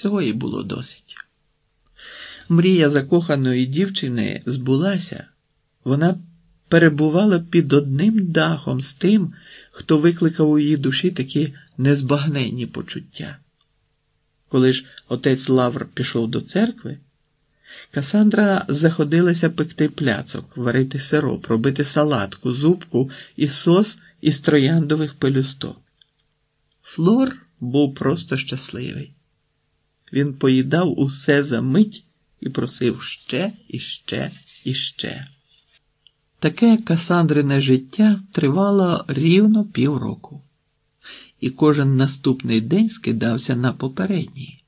Цього їй було досить. Мрія закоханої дівчини збулася, вона перебувала під одним дахом з тим, хто викликав у її душі такі незбагненні почуття. Коли ж отець Лавр пішов до церкви, Касандра заходилася пекти пляцок, варити сироп, робити салатку, зубку і сос із трояндових пелюсток. Флор був просто щасливий. Він поїдав усе за мить і просив ще і ще і ще. Таке Касандрине життя тривало рівно півроку, і кожен наступний день скидався на попередній.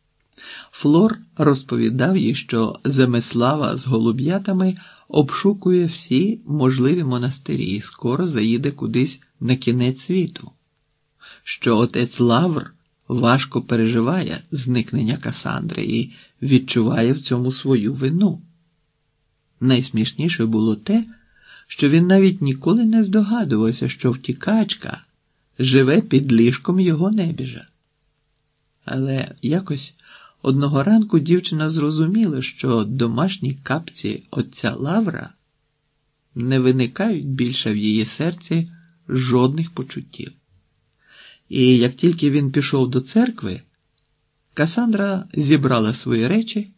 Флор розповідав їй, що Земеслава з голуб'ятами обшукує всі можливі монастирі і скоро заїде кудись на кінець світу, що отець Лавр важко переживає зникнення Касандри і відчуває в цьому свою вину. Найсмішніше було те, що він навіть ніколи не здогадувався, що втікачка живе під ліжком його небіжа. Але якось одного ранку дівчина зрозуміла, що домашні капці отця Лавра не виникають більше в її серці жодних почуттів. І як тільки він пішов до церкви, Касандра зібрала свої речі,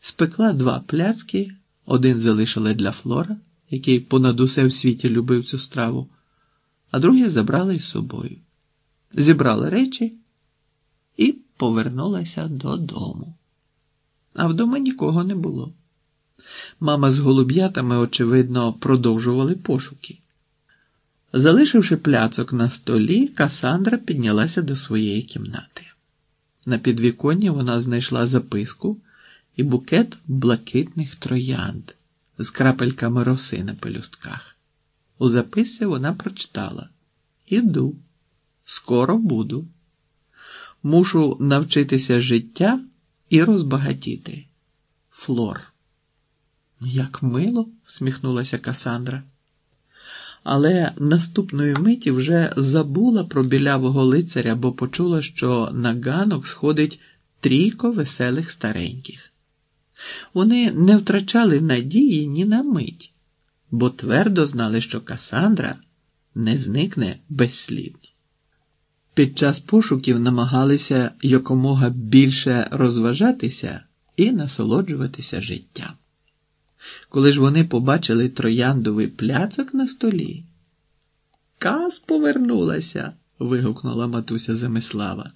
спекла два пляцки, один залишила для Флора, який понад усе в світі любив цю страву, а другий забрала із собою. Зібрала речі і повернулася додому. А вдома нікого не було. Мама з голуб'ятами, очевидно, продовжували пошуки. Залишивши пляцок на столі, Касандра піднялася до своєї кімнати. На підвіконні вона знайшла записку і букет блакитних троянд з крапельками роси на пелюстках. У записці вона прочитала Іду, скоро буду. Мушу навчитися життя і розбагатіти. Флор. Як мило, всміхнулася Касандра але наступної миті вже забула про білявого лицаря, бо почула, що на ганок сходить трійко веселих стареньких. Вони не втрачали надії ні на мить, бо твердо знали, що Касандра не зникне безслідно. Під час пошуків намагалися якомога більше розважатися і насолоджуватися життям. Коли ж вони побачили трояндовий пляцок на столі. Каз повернулася. вигукнула матуся Замислава.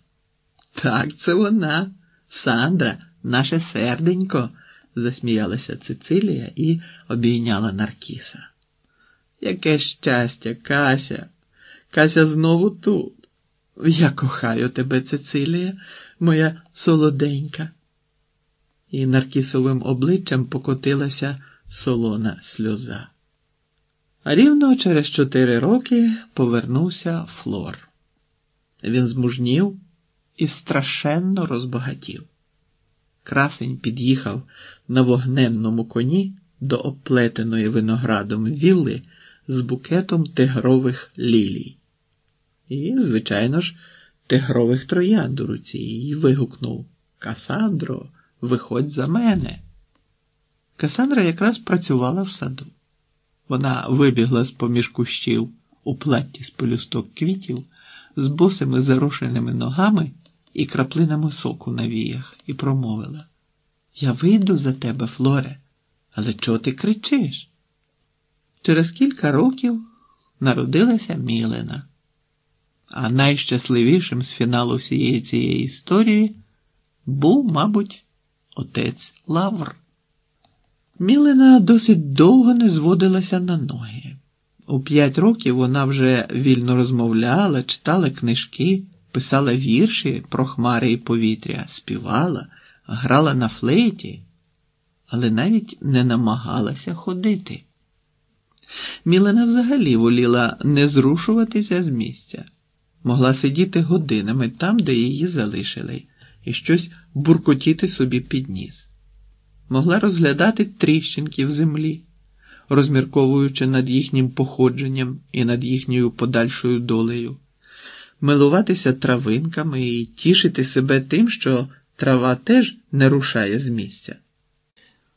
Так, це вона, Сандра, наше серденько, засміялася Цицилія і обійняла Наркіса. Яке щастя, Кася, Кася знову тут. Я кохаю тебе, Цицилія, моя солоденька і наркісовим обличчям покотилася солона сльоза. А рівно через чотири роки повернувся Флор. Він змужнів і страшенно розбагатів. Красень під'їхав на вогненному коні до оплетеної виноградом вілли з букетом тигрових лілій. І, звичайно ж, тигрових троянд у руці і вигукнув Касандро виходь за мене. Касандра якраз працювала в саду. Вона вибігла з поміж кущів у платті з пелюсток квітів, з босими зарушеними ногами і краплинами соку на віях, і промовила Я вийду за тебе, Флоре, але чого ти кричиш? Через кілька років народилася Мілена, а найщасливішим з фіналу всієї цієї історії був, мабуть, отець Лавр. Мілина досить довго не зводилася на ноги. У п'ять років вона вже вільно розмовляла, читала книжки, писала вірші про хмари і повітря, співала, грала на флейті, але навіть не намагалася ходити. Мілина взагалі воліла не зрушуватися з місця, могла сидіти годинами там, де її залишили і щось буркотіти собі під ніс. Могла розглядати тріщинки в землі, розмірковуючи над їхнім походженням і над їхньою подальшою долею, милуватися травинками і тішити себе тим, що трава теж не рушає з місця.